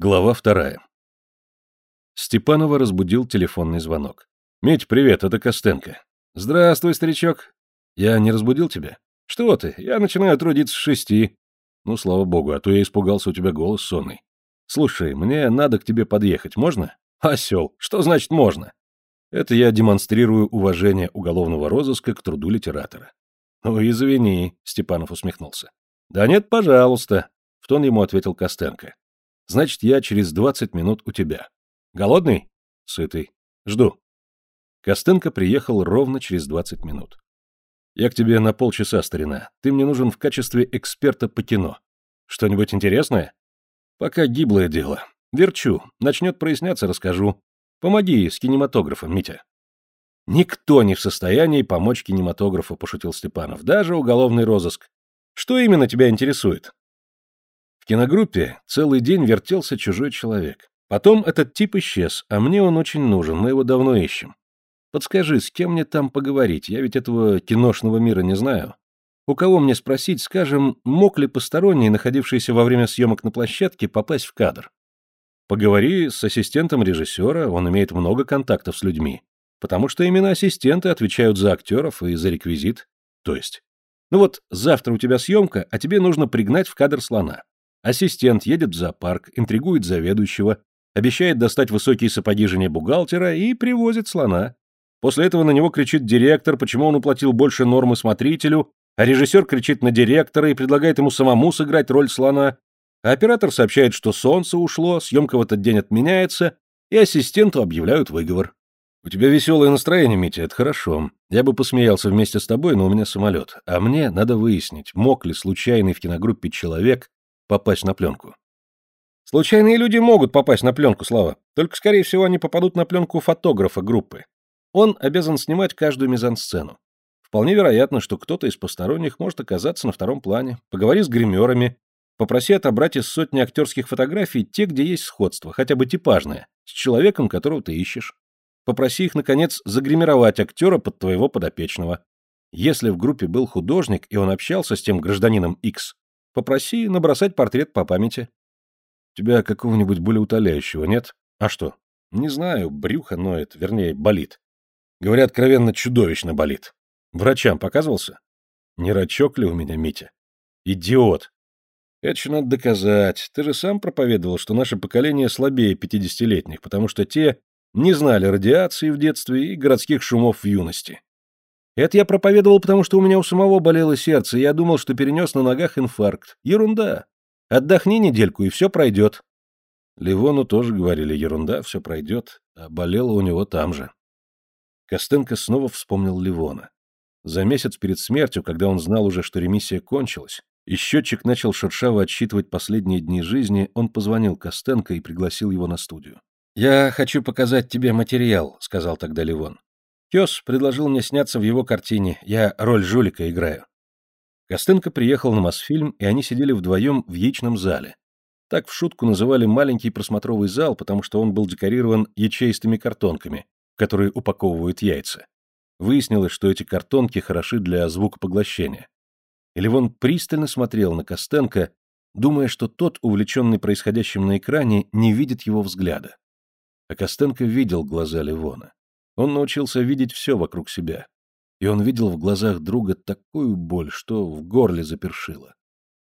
Глава вторая. Степанова разбудил телефонный звонок. «Мить, привет, это Костенко». «Здравствуй, старичок». «Я не разбудил тебя?» «Что ты, я начинаю трудиться с шести». «Ну, слава богу, а то я испугался, у тебя голос сонный. Слушай, мне надо к тебе подъехать, можно?» «Осел, что значит «можно»?» Это я демонстрирую уважение уголовного розыска к труду литератора. «Ну, извини», — Степанов усмехнулся. «Да нет, пожалуйста», — в тон ему ответил Костенко. Значит, я через двадцать минут у тебя. Голодный? Сытый. Жду. Костенко приехал ровно через двадцать минут. Я к тебе на полчаса, старина. Ты мне нужен в качестве эксперта по кино. Что-нибудь интересное? Пока гиблое дело. Верчу. Начнет проясняться, расскажу. Помоги с кинематографом, Митя. Никто не в состоянии помочь кинематографу, пошутил Степанов. Даже уголовный розыск. Что именно тебя интересует? Киногруппе целый день вертелся чужой человек. Потом этот тип исчез, а мне он очень нужен, мы его давно ищем. Подскажи, с кем мне там поговорить? Я ведь этого киношного мира не знаю. У кого мне спросить, скажем, мог ли посторонний, находившийся во время съемок на площадке, попасть в кадр? Поговори с ассистентом режиссера, он имеет много контактов с людьми. Потому что именно ассистенты отвечают за актеров и за реквизит. То есть, ну вот завтра у тебя съемка, а тебе нужно пригнать в кадр слона. Ассистент едет в зоопарк, интригует заведующего, обещает достать высокие сапоги жене бухгалтера и привозит слона. После этого на него кричит директор, почему он уплатил больше нормы смотрителю, а режиссер кричит на директора и предлагает ему самому сыграть роль слона. А оператор сообщает, что солнце ушло, съемка в этот день отменяется, и ассистенту объявляют выговор. У тебя веселое настроение, Митя, это хорошо. Я бы посмеялся вместе с тобой, но у меня самолет. А мне надо выяснить, мог ли случайный в киногруппе человек попасть на пленку. Случайные люди могут попасть на пленку, Слава. Только, скорее всего, они попадут на пленку фотографа группы. Он обязан снимать каждую мизансцену. Вполне вероятно, что кто-то из посторонних может оказаться на втором плане. Поговори с гримерами, попроси отобрать из сотни актерских фотографий те, где есть сходство, хотя бы типажное, с человеком, которого ты ищешь. Попроси их, наконец, загримировать актера под твоего подопечного. Если в группе был художник, и он общался с тем гражданином X, Попроси набросать портрет по памяти. У тебя какого-нибудь болеутоляющего нет? А что? Не знаю, брюхо ноет, вернее, болит. Говорят, откровенно чудовищно болит. Врачам показывался? Не рачок ли у меня, Митя? Идиот! Это еще надо доказать. Ты же сам проповедовал, что наше поколение слабее пятидесятилетних, потому что те не знали радиации в детстве и городских шумов в юности. Это я проповедовал, потому что у меня у самого болело сердце, и я думал, что перенес на ногах инфаркт. Ерунда. Отдохни недельку, и все пройдет. Ливону тоже говорили, ерунда, все пройдет, а болело у него там же. Костенко снова вспомнил Ливона. За месяц перед смертью, когда он знал уже, что ремиссия кончилась, и счетчик начал шершаво отсчитывать последние дни жизни, он позвонил Костенко и пригласил его на студию. «Я хочу показать тебе материал», — сказал тогда Ливон. Кёс предложил мне сняться в его картине, я роль жулика играю. Костенко приехал на Мосфильм, и они сидели вдвоем в яичном зале. Так в шутку называли маленький просмотровый зал, потому что он был декорирован ячеистыми картонками, которые упаковывают яйца. Выяснилось, что эти картонки хороши для звукопоглощения. И Левон пристально смотрел на Костенко, думая, что тот, увлеченный происходящим на экране, не видит его взгляда. А Костенко видел глаза Левона. Он научился видеть все вокруг себя. И он видел в глазах друга такую боль, что в горле запершило.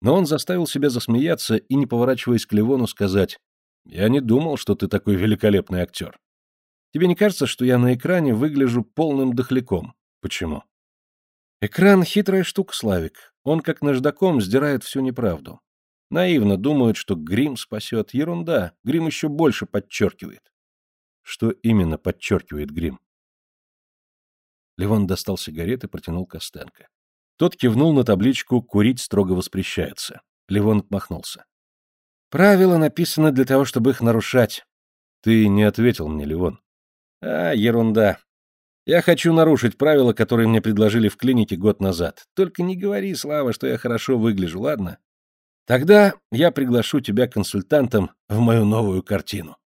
Но он заставил себя засмеяться и, не поворачиваясь к Ливону, сказать, «Я не думал, что ты такой великолепный актер. Тебе не кажется, что я на экране выгляжу полным дохляком? Почему?» Экран — хитрая штука, Славик. Он, как наждаком, сдирает всю неправду. Наивно думают, что грим спасет. Ерунда. Грим еще больше подчеркивает. Что именно подчеркивает грим? Левон достал сигареты и протянул Костенко. Тот кивнул на табличку «Курить строго воспрещается». Левон отмахнулся. «Правила написаны для того, чтобы их нарушать». «Ты не ответил мне, Левон». «А, ерунда. Я хочу нарушить правила, которые мне предложили в клинике год назад. Только не говори, Слава, что я хорошо выгляжу, ладно? Тогда я приглашу тебя консультантом в мою новую картину».